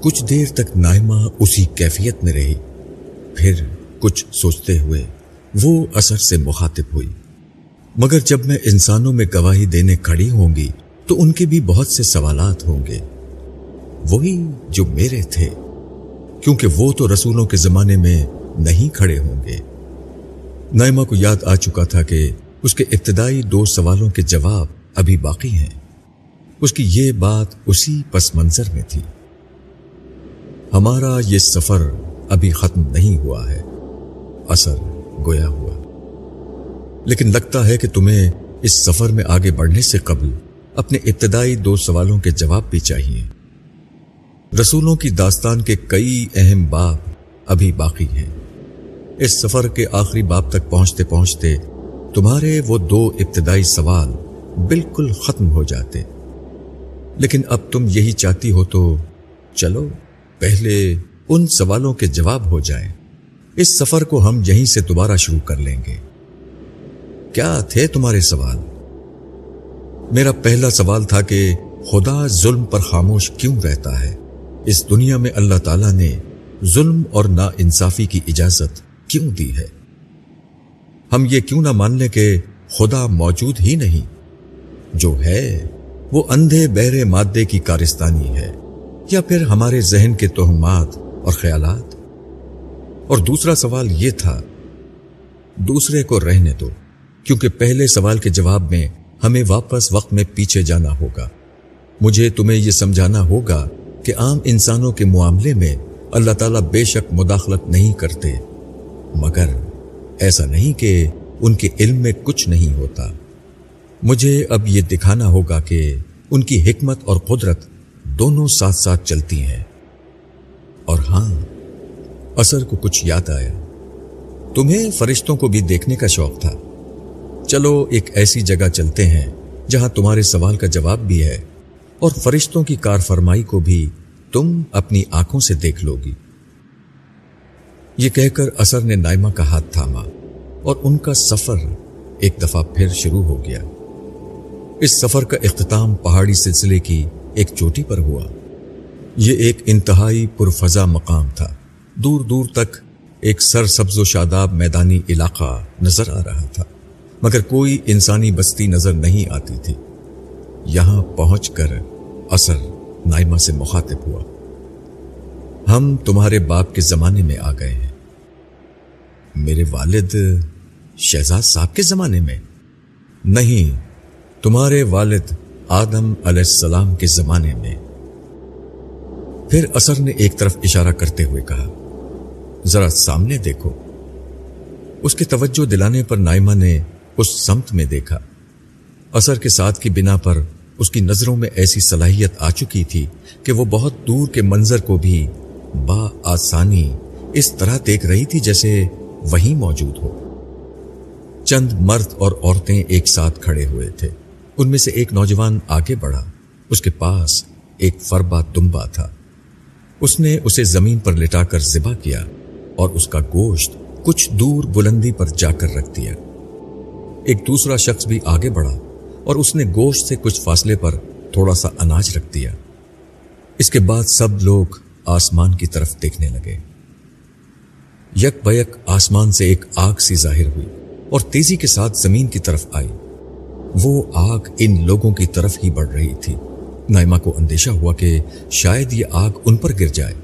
کچھ دیر تک نائمہ اسی کیفیت میں رہی۔ پھر کچھ سوچتے ہوئے وہ اثر سے مخاطب ہوئی۔ مگر جب میں انسانوں میں گواہی دینے کھڑی ہوں گی تو ان کے بھی بہت سے سوالات ہوں گے۔ وہی جو میرے تھے، کیونکہ وہ تو رسولوں کے زمانے میں نہیں کھڑے ہوں گے۔ نائمہ کو یاد آ چکا تھا کہ اس کے ابتدائی دو سوالوں کے جواب ابھی باقی ہیں۔ اس کی یہ بات اسی پس منظر میں تھی۔ ہمارا یہ سفر ابھی ختم نہیں ہوا ہے۔ اثر گویا ہوا۔ لیکن لگتا ہے کہ تمہیں اس سفر میں آگے بڑھنے سے قبل اپنے ابتدائی دو سوالوں کے جواب بھی چاہیے۔ رسولوں کی داستان کے کئی اہم باب ابھی باقی ہیں۔ اس سفر کے آخری باب تک پہنچتے پہنچتے تمہارے وہ دو ابتدائی سوال بالکل ختم ہو جاتے۔ لیکن اب تم یہی چاہتی ہو تو چلو۔ پہلے ان سوالوں کے جواب ہو جائیں۔ اس سفر کو ہم یہیں سے دوبارہ شروع کر لیں گے۔ کیا تھے تمہارے سوال؟ میرا پہلا سوال تھا کہ خدا ظلم پر خاموش کیوں رہتا ہے؟ اس دنیا میں اللہ تعالی نے ظلم اور نا انصافی کی اجازت کیوں دی ہے؟ ہم یہ کیوں نہ مان لیں کہ خدا موجود ہی نہیں؟ جو ہے وہ اندھے بہرے مادے کی کارستانی ہے۔ یا پھر ہمارے ذہن کے توہمات اور خیالات؟ اور دوسرا سوال یہ تھا، دوسرے کو رہنے دو، کیونکہ پہلے سوال کے جواب میں ہمیں واپس وقت میں پیچھے جانا ہوگا۔ مجھے تمہیں یہ سمجھانا ہوگا کہ عام انسانوں کے معاملے میں اللہ تعالیٰ بے شک مداخلت نہیں کرتے۔ مگر ایسا نہیں کہ ان کے علم میں کچھ نہیں ہوتا۔ مجھے اب یہ دکھانا ہوگا کہ ان کی حکمت اور قدرت دونوں ساتھ ساتھ چلتی ہیں۔ اور ہاں اثر کو کچھ یاد آیا۔ تمہیں فرشتوں کو بھی دیکھنے کا شوق تھا۔ چلو، ایک ایسی جگہ چلتے ہیں جہاں تمہارے سوال کا جواب بھی ہے۔ اور فرشتوں کی کار فرمائی کو بھی تم اپنی آنکھوں سے دیکھ لو گی یہ کہہ کر اثر نے نائمہ کا ہاتھ تھاما اور ان کا سفر ایک دفعہ پھر شروع ہو گیا۔ اس سفر کا اختتام پہاڑی سلسلے کی ایک چوٹی پر ہوا۔ یہ ایک انتہائی پرفضا مقام تھا۔ دور دور تک ایک سر سبز و شاداب میدانی علاقہ نظر آ رہا تھا، مگر کوئی انسانی بستی نظر نہیں آتی تھی۔ یہاں پہنچ کر اثر نائمہ سے مخاطب ہوا۔ ہم تمہارے باپ کے زمانے میں آ گئے ہیں۔ میرے والد شہزاد صاحب کے زمانے میں۔ نہیں، تمہارے والد آدم علیہ السلام کے زمانے میں۔ پھر اثر نے ایک طرف اشارہ کرتے ہوئے کہا، ذرا سامنے دیکھو۔ اس کے توجہ دلانے پر نائمہ نے اس سمت میں دیکھا۔ اثر کے ساتھ کی بنا پر اس کی نظروں میں ایسی صلاحیت آ چکی تھی کہ وہ بہت دور کے منظر کو بھی با آسانی اس طرح دیکھ رہی تھی جیسے وہیں موجود ہو۔ چند مرد اور عورتیں ایک ساتھ کھڑے ہوئے تھے۔ ان میں سے ایک نوجوان آگے بڑھا۔ اس کے پاس ایک فربا دمبا تھا۔ اس نے اسے زمین پر لٹا کر ذبح کیا اور اس کا گوشت کچھ دور بلندی پر جا کر رکھ دیا۔ ایک دوسرا شخص بھی آگے بڑھا اور اس نے گوشت سے کچھ فاصلے پر تھوڑا سا اناج رکھ دیا۔ اس کے بعد سب لوگ آسمان کی طرف دیکھنے لگے۔ یک بیک آسمان سے ایک آگ سی ظاہر ہوئی اور تیزی کے ساتھ زمین کی طرف آئی۔ وہ آگ ان لوگوں کی طرف ہی بڑھ رہی تھی۔ نائمہ کو اندیشہ ہوا کہ شاید یہ آگ ان پر گر جائے۔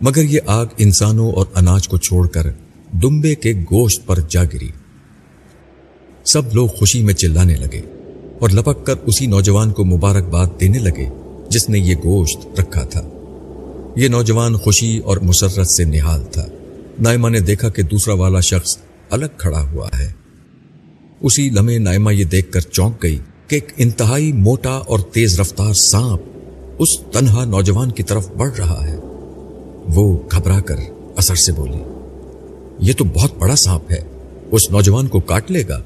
مگر یہ آگ انسانوں اور اناج کو چھوڑ کر دمبے کے گوشت پر جا گری۔ سب لوگ خوشی میں چلانے لگے اور لپک کر اسی نوجوان کو مبارکباد دینے لگے جس نے یہ گوشت رکھا تھا۔ یہ نوجوان خوشی اور مسرت سے نہال تھا۔ نائمہ نے دیکھا کہ دوسرا والا شخص الگ کھڑا ہوا ہے۔ اسی لمحے نائمہ یہ دیکھ کر چونک گئی کہ ایک انتہائی موٹا اور تیز رفتار سانپ اس تنہا نوجوان کی طرف بڑھ رہا ہے۔ وہ گھبرا کر اثر سے بولی، یہ تو بہت بڑا سانپ ہے، اس نوجوان کو کاٹ لے گا؟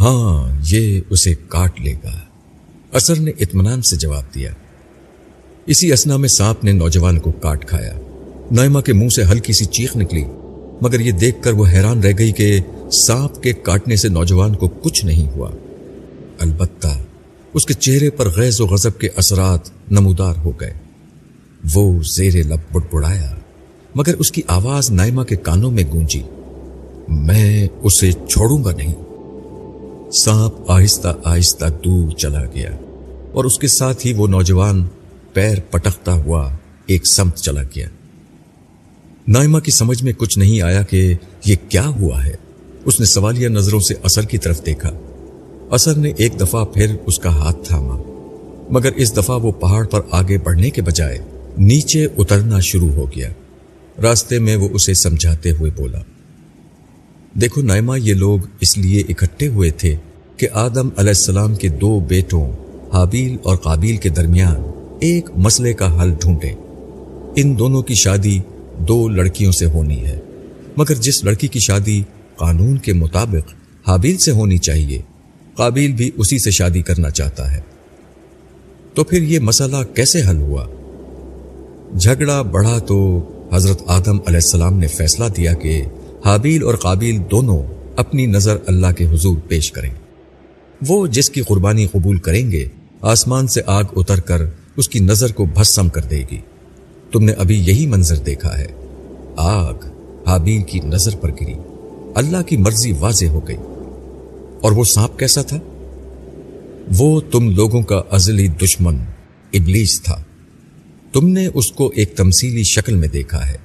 ہاں یہ اسے کاٹ لے گا۔ اثر نے اطمینان سے جواب دیا۔ اسی اسنا میں سانپ نے نوجوان کو کاٹ کھایا۔ نائمہ کے منہ سے ہلکی سی چیخ نکلی، مگر یہ دیکھ کر وہ حیران رہ گئی کہ سانپ کے کاٹنے سے نوجوان کو کچھ نہیں ہوا۔ البتہ اس کے چہرے پر غیظ و غضب کے اثرات نمودار ہو گئے۔ وہ زیر لب بڑ بڑایا مگر اس کی آواز نائمہ کے کانوں میں گونجی۔ میں اسے چھوڑوں گا نہیں۔ سانپ آہستہ آہستہ دور چلا گیا اور اس کے ساتھ ہی وہ نوجوان پیر پٹکتا ہوا ایک سمت چلا گیا۔ نائمہ کی سمجھ میں کچھ نہیں آیا کہ یہ کیا ہوا ہے۔ اس نے سوالیہ نظروں سے اثر کی طرف دیکھا۔ اثر نے ایک دفعہ پھر اس کا ہاتھ تھاما، مگر اس دفعہ وہ پہاڑ پر آگے بڑھنے کے بجائے نیچے اترنا شروع ہو گیا۔ راستے میں وہ اسے سمجھاتے ہوئے بولا، دیکھو نائمہ، یہ لوگ اس لیے اکٹھے ہوئے تھے کہ آدم علیہ السلام کے دو بیٹوں حابیل اور قابیل کے درمیان ایک مسئلے کا حل ڈھونڈے۔ ان دونوں کی شادی دو لڑکیوں سے ہونی ہے، مگر جس لڑکی کی شادی قانون کے مطابق حابیل سے ہونی چاہیے۔ قابیل بھی اسی سے شادی کرنا چاہتا ہے۔ تو پھر یہ مسئلہ کیسے حل ہوا؟ جھگڑا بڑھا تو حضرت آدم علیہ السلام نے فیصلہ دیا کہ حابیل اور قابیل دونوں اپنی نظر اللہ کے حضور پیش کریں۔ وہ جس کی قربانی قبول کریں گے، آسمان سے آگ اتر کر اس کی نظر کو بھسم کر دے گی۔ تم نے ابھی یہی منظر دیکھا ہے۔ آگ حابیل کی نظر پر گری۔ اللہ کی مرضی واضح ہو گئی۔ اور وہ سانپ کیسا تھا؟ وہ تم لوگوں کا ازلی دشمن ابلیس تھا۔ تم نے اس کو ایک تمثیلی شکل میں دیکھا ہے۔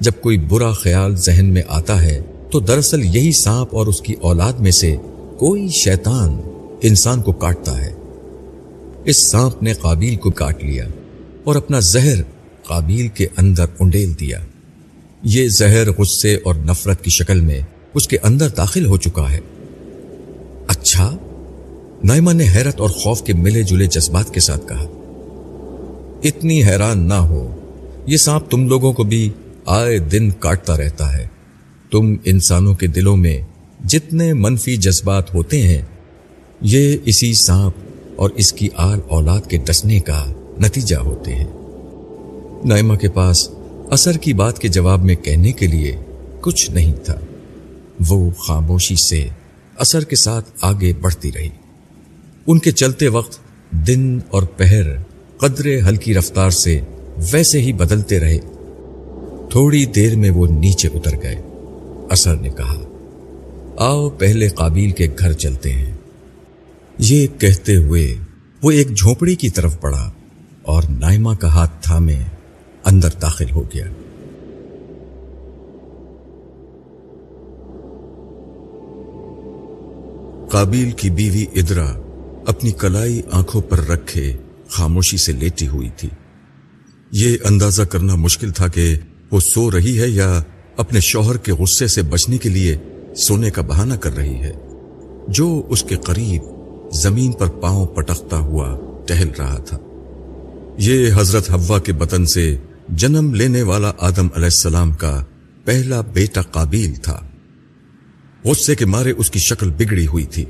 جب کوئی برا خیال ذہن میں آتا ہے، تو دراصل یہی سانپ اور اس کی اولاد میں سے کوئی شیطان انسان کو کاٹتا ہے۔ اس سانپ نے قابیل کو کاٹ لیا اور اپنا زہر قابیل کے اندر انڈیل دیا۔ یہ زہر غصے اور نفرت کی شکل میں اس کے اندر داخل ہو چکا ہے۔ اچھا نائمہ نے حیرت اور خوف کے ملے جلے جذبات کے ساتھ کہا، اتنی حیران نہ ہو، یہ سانپ تم لوگوں کو بھی آئے دن کاٹتا رہتا ہے۔ تم انسانوں کے دلوں میں جتنے منفی جذبات ہوتے ہیں، یہ اسی سانپ اور اس کی آل اولاد کے ڈسنے کا نتیجہ ہوتے ہیں۔ نائمہ کے پاس اثر کی بات کے جواب میں کہنے کے لیے کچھ نہیں تھا۔ وہ خاموشی سے اثر کے ساتھ آگے بڑھتی رہی۔ ان کے چلتے وقت دن اور پہر قدرے ہلکی رفتار سے ویسے ہی بدلتے رہے۔ تھوڑی دیر میں وہ نیچے اتر گئے۔ اثر نے کہا، آؤ پہلے قابیل کے گھر چلتے ہیں۔ یہ کہتے ہوئے وہ ایک جھونپڑی کی طرف بڑھا اور نائمہ کا ہاتھ تھامے اندر داخل ہو گیا۔ قابیل کی بیوی ادرا اپنی کلائی آنکھوں پر رکھے خاموشی سے لیٹی ہوئی تھی۔ یہ اندازہ کرنا مشکل تھا کہ وہ سو رہی ہے یا اپنے شوہر کے غصے سے بچنے کے لیے سونے کا بہانہ کر رہی ہے۔ جو اس کے قریب زمین پر پاؤں پٹکتا ہوا ٹہل رہا تھا۔ یہ حضرت ہوا کے بطن سے جنم لینے والا آدم علیہ السلام کا پہلا بیٹا قابیل تھا۔ غصے کے مارے اس کی شکل بگڑی ہوئی تھی۔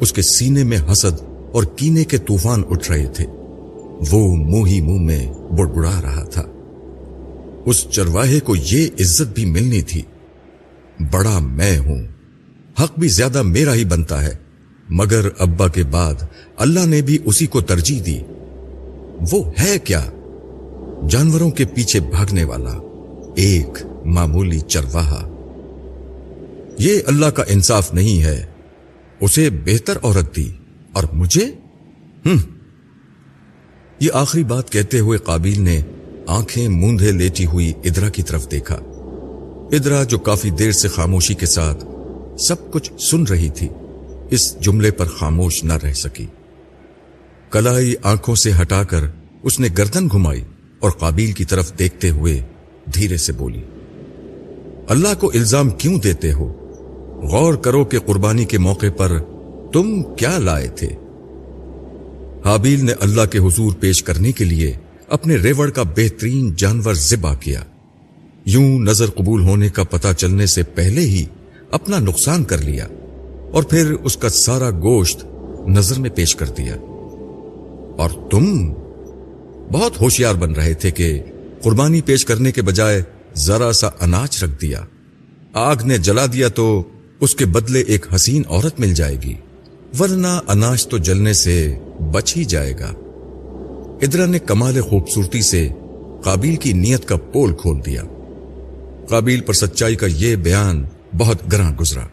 اس کے سینے میں حسد اور کینے کے طوفان اٹھ رہے تھے۔ وہ منہ ہی منہ میں بڑبڑا رہا تھا۔ اس چرواہے کو یہ عزت بھی ملنی تھی۔ بڑا میں ہوں۔ حق بھی زیادہ میرا ہی بنتا ہے۔ مگر ابا کے بعد اللہ نے بھی اسی کو ترجیح دی۔ وہ ہے کیا؟ جانوروں کے پیچھے بھاگنے والا ایک معمولی چرواہا۔ یہ اللہ کا انصاف نہیں ہے۔ اسے بہتر عورت دی۔ اور مجھے؟ ہم یہ آخری بات کہتے ہوئے قابیل نے آنکھیں موندے لیٹی ہوئی ادرا کی طرف دیکھا۔ ادرا جو کافی دیر سے خاموشی کے ساتھ سب کچھ سن رہی تھی، اس جملے پر خاموش نہ رہ سکی۔ کلائی آنکھوں سے ہٹا کر اس نے گردن گھمائی۔ اور قابیل کی طرف دیکھتے ہوئے دھیرے سے بولی، اللہ کو الزام کیوں دیتے ہو؟ غور کرو کہ قربانی کے موقع پر تم کیا لائے تھے۔ حابیل نے اللہ کے حضور پیش کرنے کے لیے اپنے ریوڑ کا بہترین جانور ذبح کیا۔ یوں نظر قبول ہونے کا پتہ چلنے سے پہلے ہی اپنا نقصان کر لیا اور پھر اس کا سارا گوشت نظر میں پیش کر دیا۔ اور تم بہت ہوشیار بن رہے تھے کہ قربانی پیش کرنے کے بجائے ذرا سا اناج رکھ دیا۔ آگ نے جلا دیا تو اس کے بدلے ایک حسین عورت مل جائے گی۔ ورنہ اناج تو جلنے سے بچ ہی جائے گا۔ ادرا نے کمال خوبصورتی سے قابیل کی نیت کا پول کھول دیا۔ قابیل پر سچائی کا یہ بیان بہت گراں گزرا۔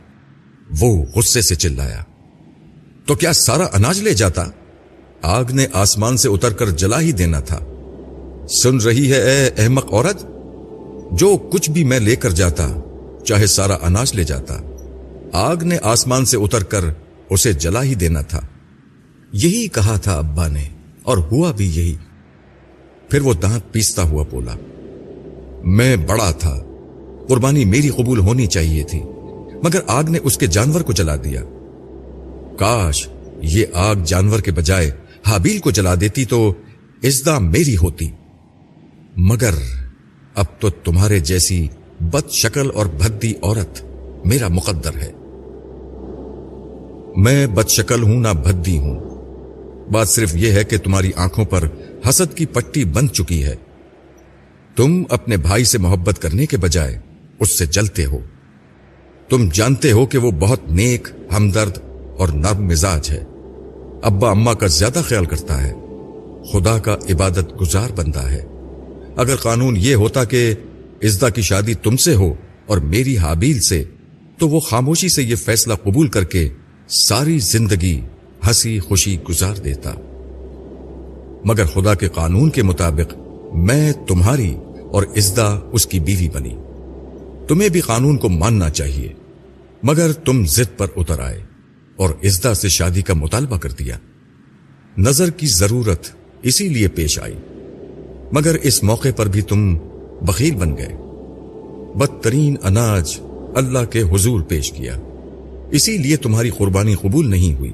وہ غصے سے چلایا۔ تو کیا سارا اناج لے جاتا؟ آگ نے آسمان سے اتر کر جلا ہی دینا تھا۔ سن رہی ہے اے احمق عورت، جو کچھ بھی میں لے کر جاتا، چاہے سارا اناج لے جاتا، آگ نے آسمان سے اتر کر اسے جلا ہی دینا تھا۔ یہی کہا تھا ابا نے، اور ہوا بھی یہی۔ پھر وہ دانت پیستا ہوا بولا، میں بڑا تھا، قربانی میری قبول ہونی چاہیے تھی، مگر آگ نے اس کے جانور کو جلا دیا۔ کاش یہ آگ جانور کے بجائے حابیل کو جلا دیتی تو ازدا میری ہوتی۔ مگر اب تو تمہارے جیسی بد شکل اور بھدی عورت میرا مقدر ہے۔ میں بد شکل ہوں، نہ بھدی ہوں۔ بات صرف یہ ہے کہ تمہاری آنکھوں پر حسد کی پٹی بند چکی ہے۔ تم اپنے بھائی سے محبت کرنے کے بجائے اس سے جلتے ہو۔ تم جانتے ہو کہ وہ بہت نیک، ہمدرد اور نرم مزاج ہے۔ ابا اما کا زیادہ خیال کرتا ہے۔ خدا کا عبادت گزار بنتا ہے۔ اگر قانون یہ ہوتا کہ ازدا کی شادی تم سے ہو اور میری حابیل سے، تو وہ خاموشی سے یہ فیصلہ قبول کر کے ساری زندگی ہنسی خوشی گزار دیتا۔ مگر خدا کے قانون کے مطابق میں تمہاری اور ازدا اس کی بیوی بنی۔ تمہیں بھی قانون کو ماننا چاہیے، مگر تم ضد پر اتر آئے۔ اور ازدا سے شادی کا مطالبہ کر دیا۔ نظر کی ضرورت اسی لیے پیش آئی۔ مگر اس موقع پر بھی تم بخیل بن گئے۔ بدترین اناج اللہ کے حضور پیش کیا۔ اسی لیے تمہاری قربانی قبول نہیں ہوئی۔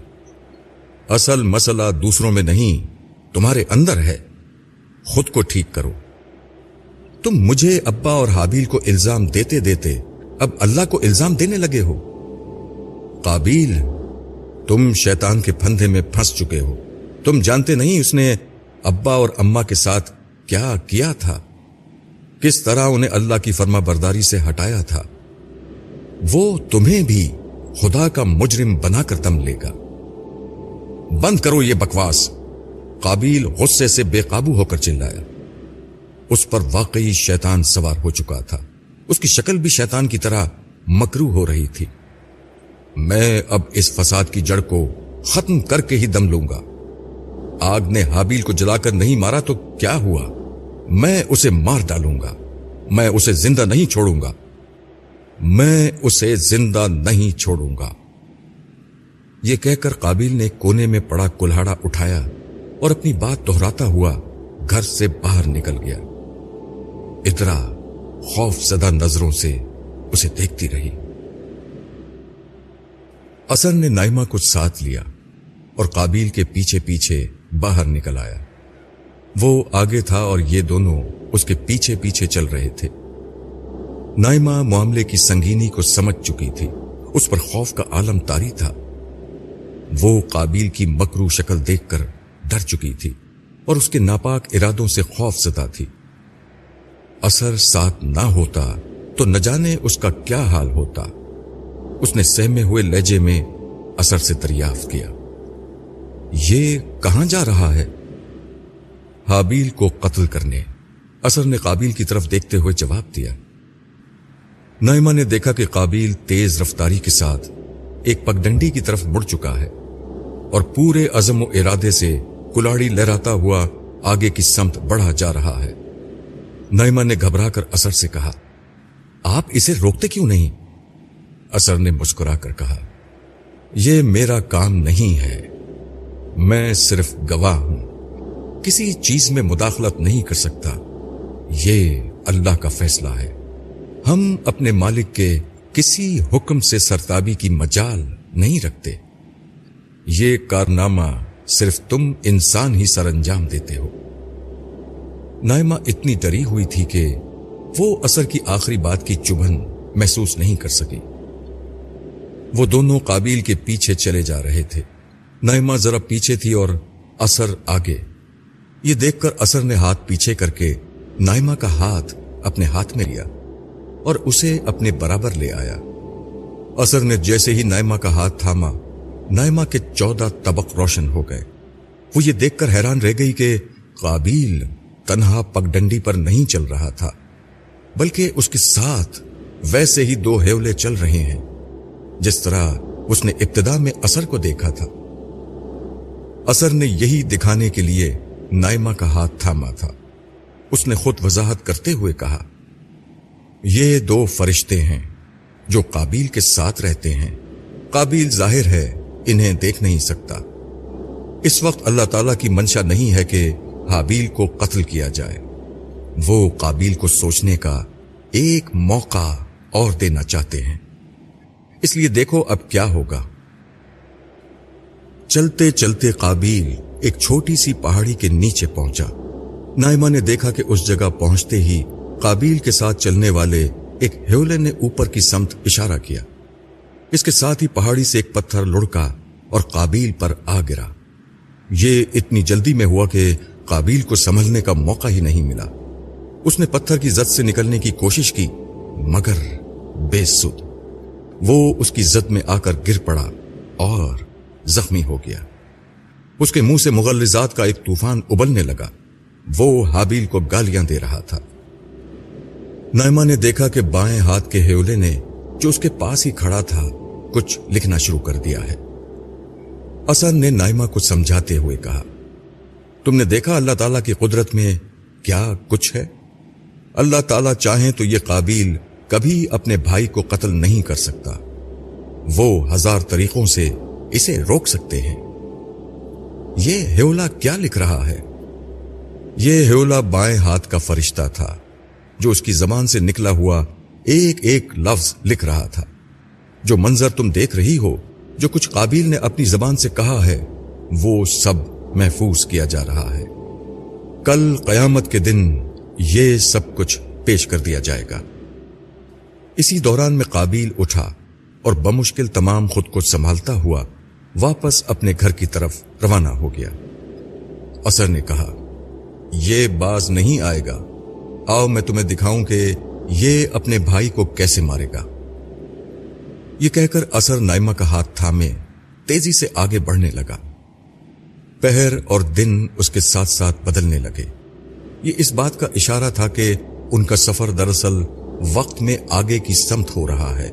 اصل مسئلہ دوسروں میں نہیں، تمہارے اندر ہے۔ خود کو ٹھیک کرو۔ تم مجھے ابا اور حابیل کو الزام دیتے دیتے اب اللہ کو الزام دینے لگے ہو۔ قابیل تم شیطان کے پھندے میں پھنس چکے ہو۔ تم جانتے نہیں اس نے ابا اور اما کے ساتھ کیا کیا تھا۔ کس طرح انہیں اللہ کی فرما برداری سے ہٹایا تھا۔ وہ تمہیں بھی خدا کا مجرم بنا کر دم لے گا۔ بند کرو یہ بکواس۔ قابیل غصے سے بے قابو ہو کر چلایا۔ اس پر واقعی شیطان سوار ہو چکا تھا۔ اس کی شکل بھی شیطان کی طرح مکرو ہو رہی تھی۔ میں اب اس فساد کی جڑ کو ختم کر کے ہی دم لوں گا۔ آگ نے حابیل کو جلا کر نہیں مارا تو کیا ہوا؟ میں اسے مار ڈالوں گا۔ میں اسے زندہ نہیں چھوڑوں گا۔ میں اسے زندہ نہیں چھوڑوں گا۔ یہ کہہ کر قابل نے کونے میں پڑا کلہاڑا اٹھایا اور اپنی بات دہراتا ہوا گھر سے باہر نکل گیا۔ اترا خوف زدہ نظروں سے اسے دیکھتی رہی۔ اثر نے نائمہ کو ساتھ لیا اور قابیل کے پیچھے پیچھے باہر نکل آیا۔ وہ آگے تھا اور یہ دونوں اس کے پیچھے پیچھے چل رہے تھے۔ نائمہ معاملے کی سنگینی کو سمجھ چکی تھی۔ اس پر خوف کا عالم تاری تھا۔ وہ قابیل کی مکرو شکل دیکھ کر ڈر چکی تھی اور اس کے ناپاک ارادوں سے خوف زدہ تھی۔ اثر ساتھ نہ ہوتا تو نہ جانے اس کا کیا حال ہوتا۔ اس نے سہمے ہوئے لہجے میں اثر سے دریافت کیا۔ یہ کہاں جا رہا ہے؟ حابیل کو قتل کرنے۔ اثر نے قابیل کی طرف دیکھتے ہوئے جواب دیا۔ نائمہ نے دیکھا کہ قابیل تیز رفتاری کے ساتھ ایک پگڈنڈی کی طرف مڑ چکا ہے اور پورے عزم و ارادے سے کلاڑی لہراتا ہوا آگے کی سمت بڑھا جا رہا ہے۔ نائمہ نے گھبرا کر اثر سے کہا، آپ اسے روکتے کیوں نہیں؟ اثر نے مسکرا کر کہا، یہ میرا کام نہیں ہے۔ میں صرف گواہ ہوں۔ کسی چیز میں مداخلت نہیں کر سکتا۔ یہ اللہ کا فیصلہ ہے۔ ہم اپنے مالک کے کسی حکم سے سرتابی کی مجال نہیں رکھتے۔ یہ کارنامہ صرف تم انسان ہی سر انجام دیتے ہو۔ نائمہ اتنی ڈری ہوئی تھی کہ وہ اثر کی آخری بات کی چبھن محسوس نہیں کر سکی وہ دونوں قابل کے پیچھے چلے جا رہے تھے۔ نائمہ ذرا پیچھے تھی اور اثر آگے۔ یہ دیکھ کر اثر نے ہاتھ پیچھے کر کے نائمہ کا ہاتھ اپنے ہاتھ میں لیا اور اسے اپنے برابر لے آیا۔ اثر نے جیسے ہی نائمہ کا ہاتھ تھاما نائمہ کے چودہ طبق روشن ہو گئے۔ وہ یہ دیکھ کر حیران رہ گئی کہ قابیل تنہا پگڈنڈی پر نہیں چل رہا تھا، بلکہ اس کے ساتھ ویسے ہی دو ہیولے چل رہے ہیں۔ جس طرح اس نے ابتدا میں اثر کو دیکھا تھا۔ اثر نے یہی دکھانے کے لیے نائمہ کا ہاتھ تھاما تھا۔ اس نے خود وضاحت کرتے ہوئے کہا، یہ دو فرشتے ہیں جو قابیل کے ساتھ رہتے ہیں۔ قابیل ظاہر ہے، انہیں دیکھ نہیں سکتا۔ اس وقت اللہ تعالی کی منشا نہیں ہے کہ حابیل کو قتل کیا جائے۔ وہ قابیل کو سوچنے کا ایک موقع اور دینا چاہتے ہیں۔ اس لیے دیکھو اب کیا ہوگا۔ چلتے چلتے قابیل ایک چھوٹی سی پہاڑی کے نیچے پہنچا۔ نائمہ نے دیکھا کہ اس جگہ پہنچتے ہی قابیل کے ساتھ چلنے والے ایک ہیولے نے اوپر کی سمت اشارہ کیا۔ اس کے ساتھ ہی پہاڑی سے ایک پتھر لڑکا اور قابیل پر آ گرا۔ یہ اتنی جلدی میں ہوا کہ قابیل کو سمجھنے کا موقع ہی نہیں ملا۔ اس نے پتھر کی زد سے نکلنے کی کوشش کی، مگر بے سد وہ اس کی زد میں آ کر گر پڑا اور زخمی ہو گیا۔ اس کے منہ سے مغلزات کا ایک طوفان ابلنے لگا۔ وہ حابیل کو گالیاں دے رہا تھا۔ نائمہ نے دیکھا کہ بائیں ہاتھ کے ہیولے نے جو اس کے پاس ہی کھڑا تھا، کچھ لکھنا شروع کر دیا ہے۔ اسن نے نائمہ کو سمجھاتے ہوئے کہا، تم نے دیکھا اللہ تعالیٰ کی قدرت میں کیا کچھ ہے؟ اللہ تعالیٰ چاہیں تو یہ قابل کبھی اپنے بھائی کو قتل نہیں کر سکتا۔ وہ ہزار طریقوں سے اسے روک سکتے ہیں۔ یہ ہیولا کیا لکھ رہا ہے؟ یہ ہیولا بائیں ہاتھ کا فرشتہ تھا، جو اس کی زبان سے نکلا ہوا ایک ایک لفظ لکھ رہا تھا۔ جو منظر تم دیکھ رہی ہو، جو کچھ قابل نے اپنی زبان سے کہا ہے، وہ سب محفوظ کیا جا رہا ہے۔ کل قیامت کے دن یہ سب کچھ پیش کر دیا جائے گا۔ اسی دوران میں قابل اٹھا اور بمشکل تمام خود کو سنبھالتا ہوا واپس اپنے گھر کی طرف روانہ ہو گیا۔ اثر نے کہا، یہ باز نہیں آئے گا۔ آؤ میں تمہیں دکھاؤں کہ یہ اپنے بھائی کو کیسے مارے گا۔ یہ کہہ کر اثر نائمہ کا ہاتھ تھامے تیزی سے آگے بڑھنے لگا۔ پہر اور دن اس کے ساتھ ساتھ بدلنے لگے۔ یہ اس بات کا اشارہ تھا کہ ان کا سفر دراصل وقت میں آگے کی سمت ہو رہا ہے۔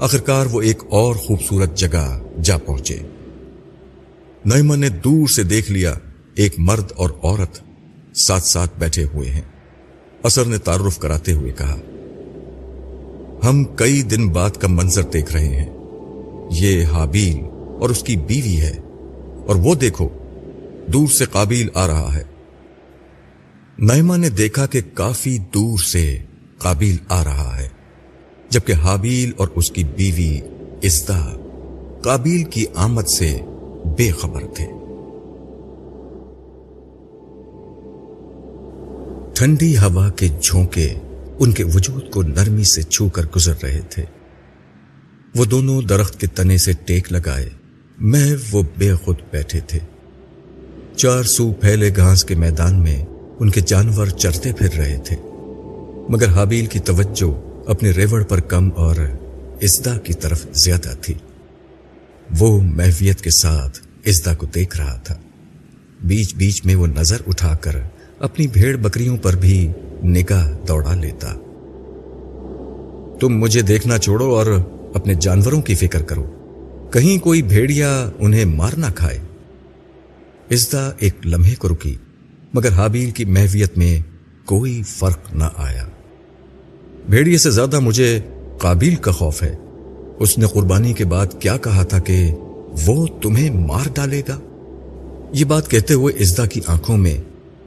آخرکار وہ ایک اور خوبصورت جگہ جا پہنچے۔ نائمہ نے دور سے دیکھ لیا ایک مرد اور عورت ساتھ ساتھ بیٹھے ہوئے ہیں۔ اثر نے تعارف کراتے ہوئے کہا، ہم کئی دن بعد کا منظر دیکھ رہے ہیں۔ یہ حابیل اور اس کی بیوی ہے۔ اور وہ دیکھو، دور سے قابل آ رہا ہے۔ نائمہ نے دیکھا کہ کافی دور سے قابل آ رہا ہے۔ جبکہ حابیل اور اس کی بیوی ازدا قابل کی آمد سے بے خبر تھے۔ ٹھنڈی ہوا کے جھونکے ان کے وجود کو نرمی سے چھو کر گزر رہے تھے۔ وہ دونوں درخت کے تنے سے ٹیک لگائے۔ میں وہ بے خود بیٹھے تھے۔ چار سو پھیلے گھاس کے میدان میں ان کے جانور چرتے پھر رہے تھے۔ مگر حابیل کی توجہ اپنے ریوڑ پر کم اور ازدا کی طرف زیادہ تھی۔ وہ محویت کے ساتھ ازدا کو دیکھ رہا تھا۔ بیچ بیچ میں وہ نظر اٹھا کر اپنی بھیڑ بکریوں پر بھی نگاہ دوڑا لیتا۔ تم مجھے دیکھنا چھوڑو اور اپنے جانوروں کی فکر کرو۔ کہیں کوئی بھیڑیا انہیں مار نہ کھائے۔ ازدا ایک لمحے کو رکی، مگر حابیل کی محویت میں کوئی فرق نہ آیا۔ بھیڑیے سے زیادہ مجھے قابل کا خوف ہے۔ اس نے قربانی کے بعد کیا کہا تھا کہ وہ تمہیں مار ڈالے گا؟ یہ بات کہتے ہوئے ازدا کی آنکھوں میں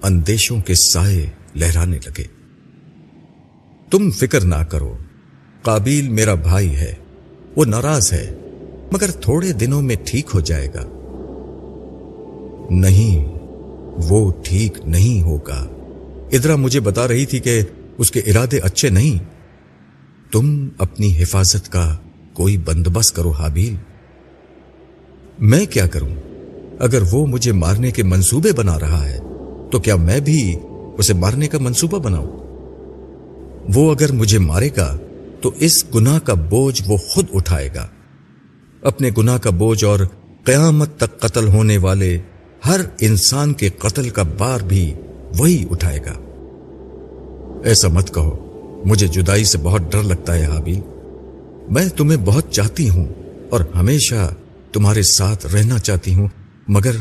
اندیشوں کے سائے لہرانے لگے۔ تم فکر نہ کرو، قابیل میرا بھائی ہے، وہ ناراض ہے، مگر تھوڑے دنوں میں ٹھیک ہو جائے گا۔ نہیں، وہ ٹھیک نہیں ہوگا۔ ادرا مجھے بتا رہی تھی کہ اس کے ارادے اچھے نہیں۔ تم اپنی حفاظت کا کوئی بندوبست کرو حابیل۔ میں کیا کروں؟ اگر وہ مجھے مارنے کے منصوبے بنا رہا ہے، تو کیا میں بھی اسے مارنے کا منصوبہ بناؤں؟ وہ اگر مجھے مارے گا، تو اس گناہ کا بوجھ وہ خود اٹھائے گا۔ اپنے گناہ کا بوجھ اور قیامت تک قتل ہونے والے ہر انسان کے قتل کا بار بھی وہی اٹھائے گا۔ ایسا مت کہو۔ مجھے جدائی سے بہت ڈر لگتا ہے حابیل۔ میں تمہیں بہت چاہتی ہوں اور ہمیشہ تمہارے ساتھ رہنا چاہتی ہوں، مگر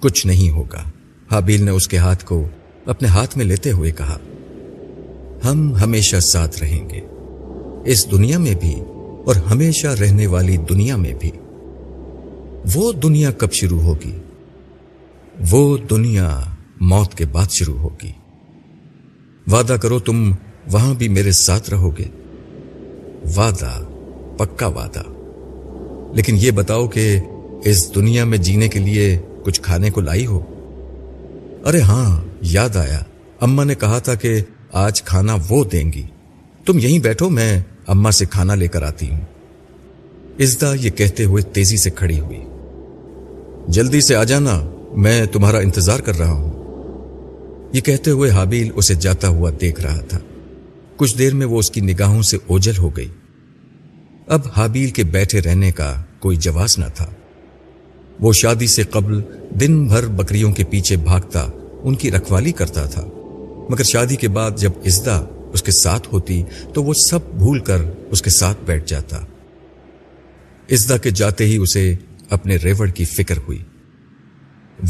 کچھ نہیں ہوگا۔ حابیل نے اس کے ہاتھ کو اپنے ہاتھ میں لیتے ہوئے کہا، ہم ہمیشہ ساتھ رہیں گے۔ اس دنیا میں بھی اور ہمیشہ رہنے والی دنیا میں بھی۔ وہ دنیا کب شروع ہوگی؟ وہ دنیا موت کے بعد شروع ہوگی۔ وعدہ کرو تم وہاں بھی میرے ساتھ رہو گے۔ وعدہ، پکا وعدہ۔ لیکن یہ بتاؤ کہ اس دنیا میں جینے کے لیے کچھ کھانے کو لائی ہو۔ ارے ہاں یاد آیا۔ اما نے کہا تھا کہ آج کھانا وہ دیں گی۔ تم یہیں بیٹھو، میں اما سے کھانا لے کر آتی ہوں۔ ازدا یہ کہتے ہوئے تیزی سے کھڑی ہوئی۔ جلدی سے آ جانا، میں تمہارا انتظار کر رہا ہوں۔ یہ کہتے ہوئے حابیل اسے جاتا ہوا دیکھ رہا تھا۔ کچھ دیر میں وہ اس کی نگاہوں سے اوجل ہو گئی۔ اب حابیل کے بیٹھے رہنے کا کوئی جواز نہ تھا۔ وہ شادی سے قبل دن بھر بکریوں کے پیچھے بھاگتا، ان کی رکھوالی کرتا تھا۔ مگر شادی کے بعد جب ازدا اس کے ساتھ ہوتی، تو وہ سب بھول کر اس کے ساتھ بیٹھ جاتا۔ ازدا کے جاتے ہی اسے اپنے ریوڑ کی فکر ہوئی۔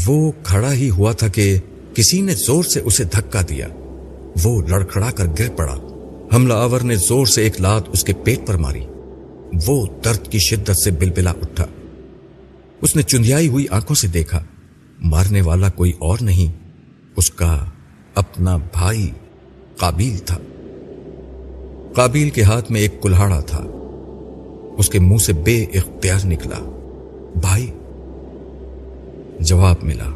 وہ کھڑا ہی ہوا تھا کہ کسی نے زور سے اسے دھکا دیا۔ وہ لڑکھڑا کر گر پڑا۔ حملہ آور نے زور سے ایک لات اس کے پیٹ پر ماری۔ وہ درد کی شدت سے بلبلا اٹھا۔ اس نے چندیائی ہوئی آنکھوں سے دیکھا۔ مارنے والا کوئی اور نہیں۔ اس کا اپنا بھائی قابیل تھا۔ قابیل کے ہاتھ میں ایک کلاڑا تھا۔ اس کے منہ سے بے اختیار نکلا۔ بھائی؟ جواب ملا۔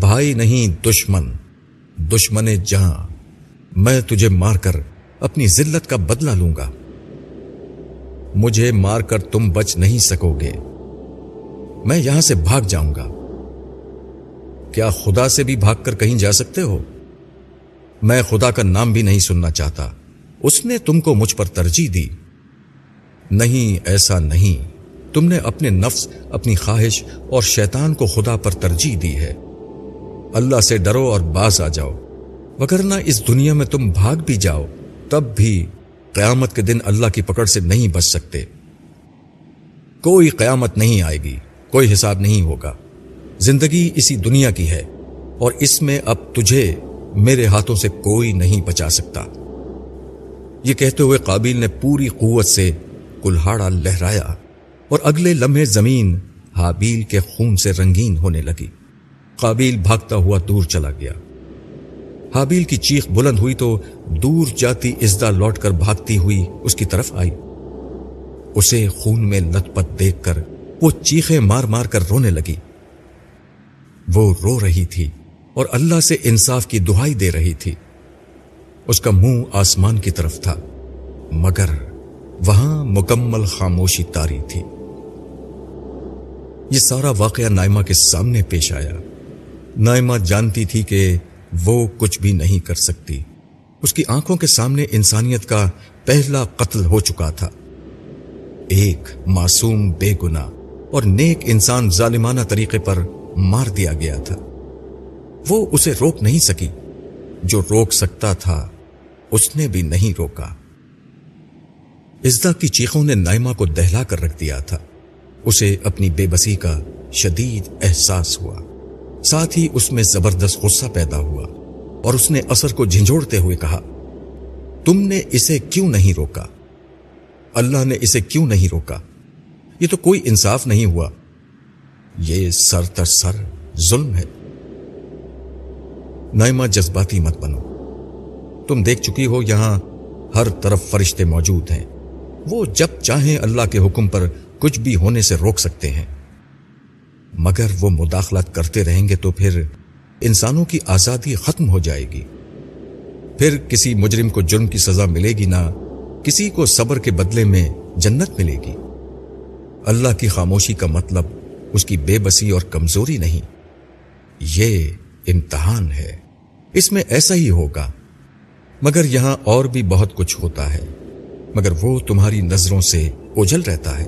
بھائی نہیں، دشمن۔ دشمن جہاں میں تجھے مار کر اپنی ذلت کا بدلہ لوں گا۔ مجھے مار کر تم بچ نہیں سکو گے۔ میں یہاں سے بھاگ جاؤں گا۔ کیا خدا سے بھی بھاگ کر کہیں جا سکتے ہو؟ میں خدا کا نام بھی نہیں سننا چاہتا۔ اس نے تم کو مجھ پر ترجیح دی۔ نہیں، ایسا نہیں۔ تم نے اپنے نفس، اپنی خواہش اور شیطان کو خدا پر ترجیح دی ہے۔ اللہ سے ڈرو اور باز آ جاؤ۔ وگرنہ اس دنیا میں تم بھاگ بھی جاؤ، تب بھی قیامت کے دن اللہ کی پکڑ سے نہیں بچ سکتے۔ کوئی قیامت نہیں آئے گی، کوئی حساب نہیں ہوگا۔ زندگی اسی دنیا کی ہے اور اس میں اب تجھے میرے ہاتھوں سے کوئی نہیں بچا سکتا۔ یہ کہتے ہوئے قابل نے پوری قوت سے کلہاڑا لہرایا اور اگلے لمحے زمین حابیل کے خون سے رنگین ہونے لگی۔ قابل بھاگتا ہوا دور چلا گیا۔ حابیل کی چیخ بلند ہوئی تو دور جاتی ازدا لوٹ کر بھاگتی ہوئی اس کی طرف آئی۔ اسے خون میں لت پت دیکھ کر وہ چیخیں مار مار کر رونے لگی۔ وہ رو رہی تھی اور اللہ سے انصاف کی دہائی دے رہی تھی۔ اس کا منہ آسمان کی طرف تھا، مگر وہاں مکمل خاموشی تاری تھی۔ یہ سارا واقعہ نائمہ کے سامنے پیش آیا۔ نائمہ جانتی تھی کہ وہ کچھ بھی نہیں کر سکتی۔ اس کی آنکھوں کے سامنے انسانیت کا پہلا قتل ہو چکا تھا۔ ایک معصوم بے گنا اور نیک انسان ظالمانہ طریقے پر مار دیا گیا تھا۔ وہ اسے روک نہیں سکی۔ جو روک سکتا تھا، اس نے بھی نہیں روکا۔ ازدا کی چیخوں نے نائمہ کو دہلا کر رکھ دیا تھا۔ اسے اپنی بے بسی کا شدید احساس ہوا۔ ساتھ ہی اس میں زبردست غصہ پیدا ہوا اور اس نے اثر کو جھنجھوڑتے ہوئے کہا، تم نے اسے کیوں نہیں روکا؟ اللہ نے اسے کیوں نہیں روکا؟ یہ تو کوئی انصاف نہیں ہوا۔ یہ سر تر سر ظلم ہے۔ نائمہ، جذباتی مت بنو۔ تم دیکھ چکی ہو، یہاں ہر طرف فرشتے موجود ہیں۔ وہ جب چاہیں اللہ کے حکم پر کچھ بھی ہونے سے روک سکتے ہیں۔ مگر وہ مداخلت کرتے رہیں گے تو پھر انسانوں کی آزادی ختم ہو جائے گی۔ پھر کسی مجرم کو جرم کی سزا ملے گی نہ کسی کو صبر کے بدلے میں جنت ملے گی۔ اللہ کی خاموشی کا مطلب اس کی بے بسی اور کمزوری نہیں۔ یہ امتحان ہے۔ اس میں ایسا ہی ہوگا۔ مگر یہاں اور بھی بہت کچھ ہوتا ہے۔ مگر وہ تمہاری نظروں سے اجل رہتا ہے۔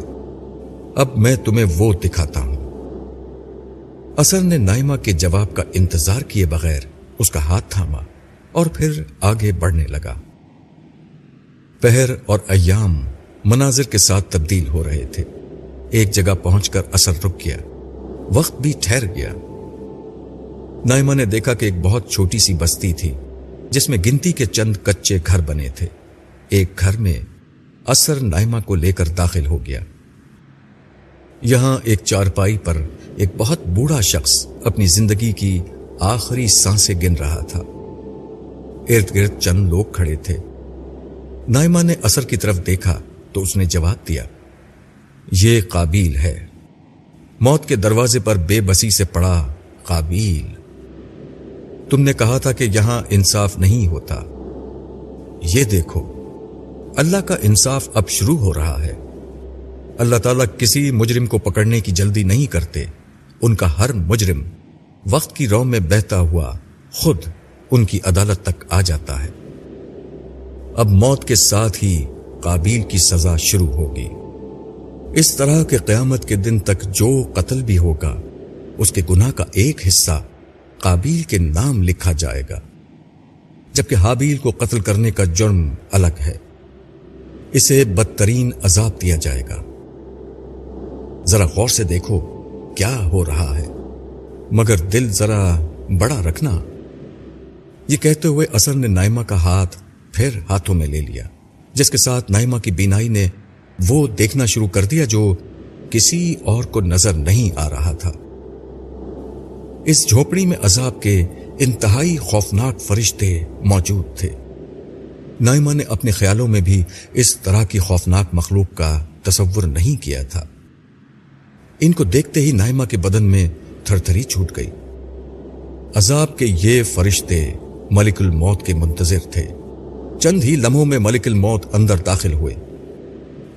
اب میں تمہیں وہ دکھاتا ہوں۔ اثر نے نائمہ کے جواب کا انتظار کیے بغیر اس کا ہاتھ تھاما اور پھر آگے بڑھنے لگا۔ پہر اور ایام مناظر کے ساتھ تبدیل ہو رہے تھے۔ ایک جگہ پہنچ کر اثر رک گیا۔ وقت بھی ٹھہر گیا۔ نائمہ نے دیکھا کہ ایک بہت چھوٹی سی بستی تھی، جس میں گنتی کے چند کچے گھر بنے تھے۔ ایک گھر میں اثر نائمہ کو لے کر داخل ہو گیا۔ یہاں ایک چارپائی پر ایک بہت بوڑھا شخص اپنی زندگی کی آخری سانسیں گن رہا تھا۔ ارد گرد چند لوگ کھڑے تھے۔ نائمہ نے اثر کی طرف دیکھا تو اس نے جواب دیا، یہ قابیل ہے۔ موت کے دروازے پر بے بسی سے پڑا قابیل۔ تم نے کہا تھا کہ یہاں انصاف نہیں ہوتا۔ یہ دیکھو، اللہ کا انصاف اب شروع ہو رہا ہے۔ اللہ تعالیٰ کسی مجرم کو پکڑنے کی جلدی نہیں کرتے۔ ان کا ہر مجرم وقت کی رو میں بہتا ہوا خود ان کی عدالت تک آ جاتا ہے۔ اب موت کے ساتھ ہی قابیل کی سزا شروع ہوگی۔ اس طرح کے قیامت کے دن تک جو قتل بھی ہوگا، اس کے گناہ کا ایک حصہ قابیل کے نام لکھا جائے گا۔ جبکہ حابیل کو قتل کرنے کا جرم الگ ہے۔ اسے بدترین عذاب دیا جائے گا۔ ذرا غور سے دیکھو۔ کیا ہو رہا ہے؟ مگر دل ذرا بڑا رکھنا۔ یہ کہتے ہوئے اثر نے نائمہ کا ہاتھ پھر ہاتھوں میں لے لیا، جس کے ساتھ نائمہ کی بینائی نے وہ دیکھنا شروع کر دیا جو کسی اور کو نظر نہیں آ رہا تھا۔ اس جھوپڑی میں عذاب کے انتہائی خوفناک فرشتے موجود تھے۔ نائمہ نے اپنے خیالوں میں بھی اس طرح کی خوفناک مخلوق کا تصور نہیں کیا تھا۔ ان کو دیکھتے ہی نائمہ کے بدن میں تھر تھری چھوٹ گئی۔ عذاب کے یہ فرشتے ملک الموت کے منتظر تھے۔ چند ہی لمحوں میں ملک الموت اندر داخل ہوئے۔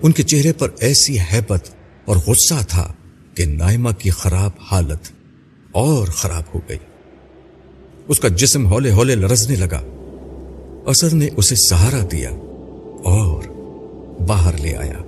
ان کے چہرے پر ایسی حیبت اور غصہ تھا کہ نائمہ کی خراب حالت اور خراب ہو گئی۔ اس کا جسم ہولے ہولے لرزنے لگا۔ اثر نے اسے سہارا دیا اور باہر لے آیا۔